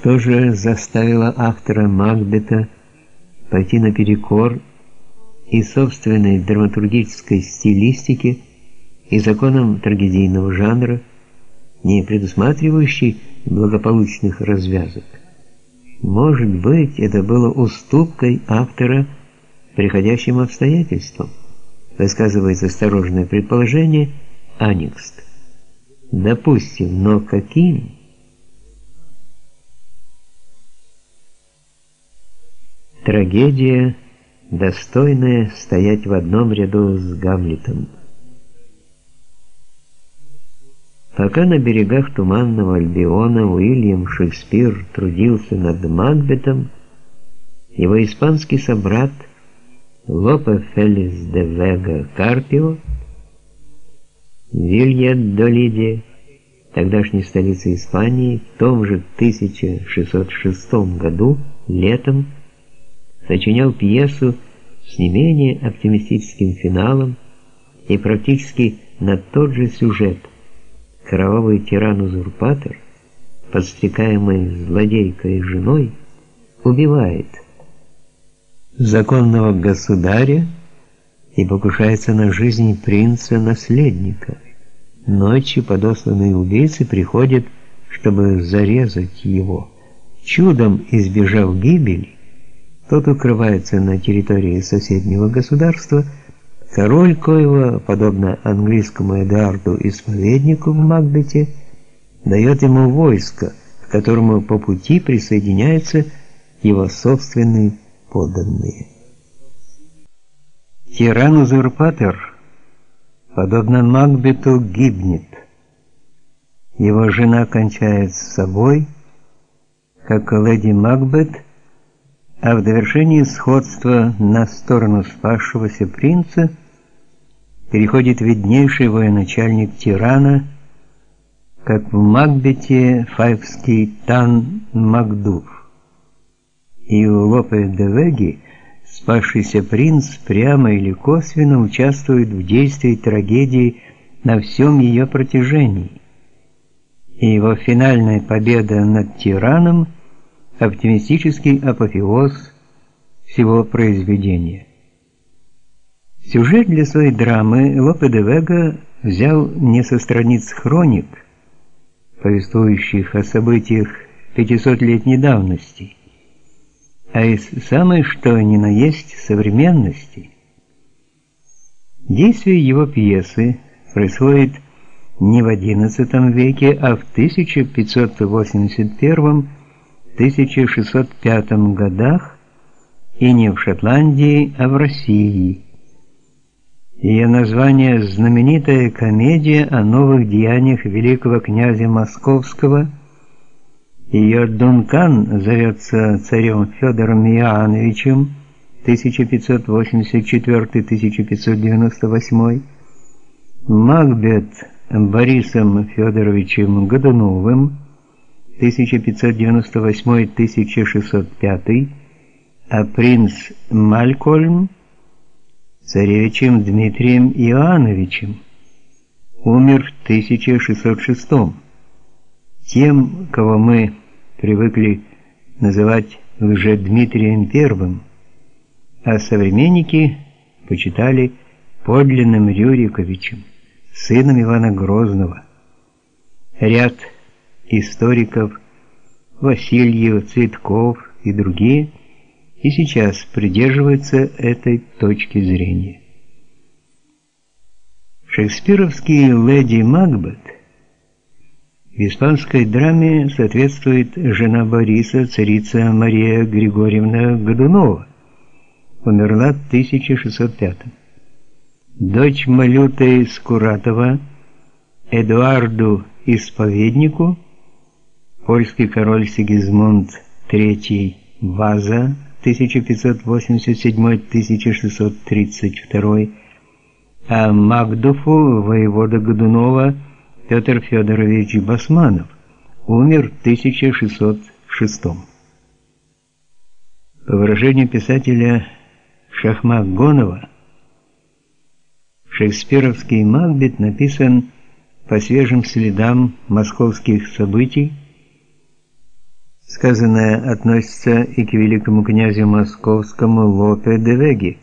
Что же заставило автора Макбета пойти наперекор и собственной драматургической стилистике, и законам трагедийного жанра, не предусматривающей благополучных развязок? Может быть, это было уступкой автора приходящим обстоятельствам, высказывает осторожное предположение Аникст. Допустим, но каким? Трагедия, достойная стоять в одном ряду с Гамлетом. Пока на берегах туманного Альбиона Уильям Шекспир трудился над Макбетом, его испанский собрат Лопе Фелис де Вега Карпио, Вильядолиде, тогдашней столице Испании, в том же 1606 году, летом, сочинял пьесу с не менее оптимистическим финалом и практически на тот же сюжет – кровавый тиран-узурпатор, подстрекаемый злодейкой женой, убивает законного государя и покушается на жизнь принца-наследника. Ночью подосланные убийцы приходят, чтобы зарезать его. Чудом избежав гибели, тот укрывается на территории соседнего государства – Король коего, подобно английскому Эдуарду Исповеднику в Макбете, дает ему войско, к которому по пути присоединяются его собственные подданные. Тиран-узурпатор, подобно Макбету, гибнет. Его жена кончает с собой, как леди Макбет, а в довершении сходства на сторону спасшегося принца переходит виднейший военачальник тирана, как в Макбете файвский Тан Макдув. И у Лопе де Веги спасшийся принц прямо или косвенно участвует в действии трагедии на всем ее протяжении. И его финальная победа над тираном – оптимистический апофеоз всего произведения. Сюжет для своей драмы Лопе де Вега взял не со страниц хроник, повествующих о событиях 500-летней давности, а из самой что ни на есть современности. Действие его пьесы происходит не в XI веке, а в 1581-1605 годах и не в Шотландии, а в России. Ее название знаменитая комедия о новых деяниях великого князя Московского. Ее Дункан зовется царем Федором Иоанновичем 1584-1598, Макбет Борисом Федоровичем Годуновым 1598-1605, а принц Малькольм царевичем Дмитрием Иоанновичем, умер в 1606 Тем, кого мы привыкли называть уже Дмитрием I, а современники почитали подлинным Рюриковичем, сыном Ивана Грозного. Ряд историков Васильев, Цветков и другие – и сейчас придерживается этой точки зрения. Шекспировский «Леди Макбет» в испанской драме соответствует жена Бориса, царица Мария Григорьевна Годунова, умерла в 1605 Дочь Малюты Скуратова Эдуарду Исповеднику, польский король Сигизмунд III Ваза 1587-1632, а Магдуфу воевода Годунова Петр Федорович Басманов умер в 1606. По выражению писателя Шахмат-Гонова, шекспировский Макбет написан по свежим следам московских событий Сказанное относится и к великому князю московскому Лопе де Веге.